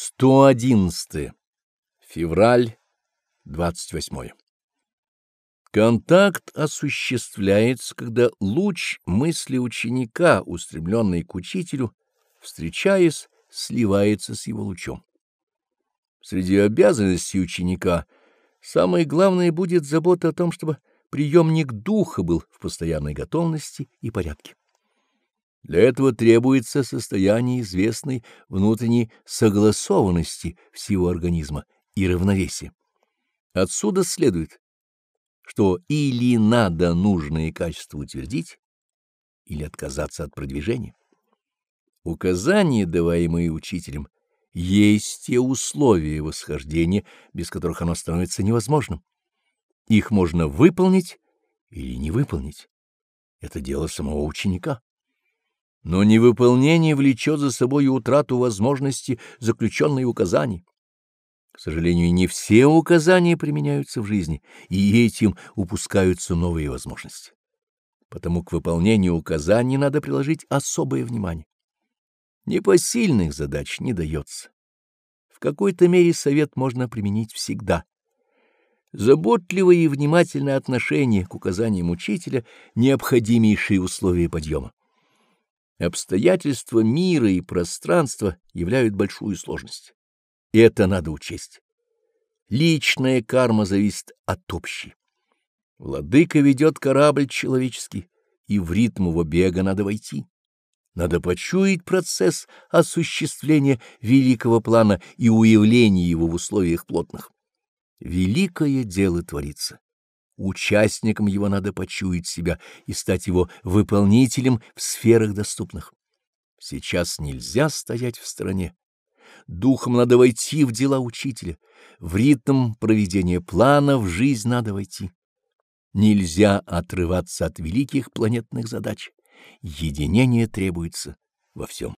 111. Февраль 28. Контакт осуществляется, когда луч мысли ученика, устремленный к учителю, встречаясь, сливается с его лучом. Среди обязанностей ученика самое главное будет забота о том, чтобы приемник духа был в постоянной готовности и порядке. Для этого требуется состояние известной внутренней согласованности всего организма и равновесия. Отсюда следует, что или надо нужные качества утвердить, или отказаться от продвижения. Указания, даваемые учителем, есть те условия восхождения, без которых оно становится невозможным. Их можно выполнить или не выполнить. Это дело самого ученика. Но невыполнение влечет за собой утрату возможности заключенной указаний. К сожалению, не все указания применяются в жизни, и этим упускаются новые возможности. Потому к выполнению указаний надо приложить особое внимание. Непосильных задач не дается. В какой-то мере совет можно применить всегда. Заботливое и внимательное отношение к указаниям учителя — необходимейшие условия подъема. Обстоятельства мира и пространства являют большую сложность. Это надо учесть. Личная карма зависит от общей. Владыка ведет корабль человеческий, и в ритм его бега надо войти. Надо почуять процесс осуществления великого плана и уявления его в условиях плотных. Великое дело творится. Участником его надо почуять себя и стать его выполнителем в сферах доступных. Сейчас нельзя стоять в стороне. Духом надо войти в дела учителя, в ритм проведения плана в жизнь надо войти. Нельзя отрываться от великих планетных задач. Единение требуется во всем.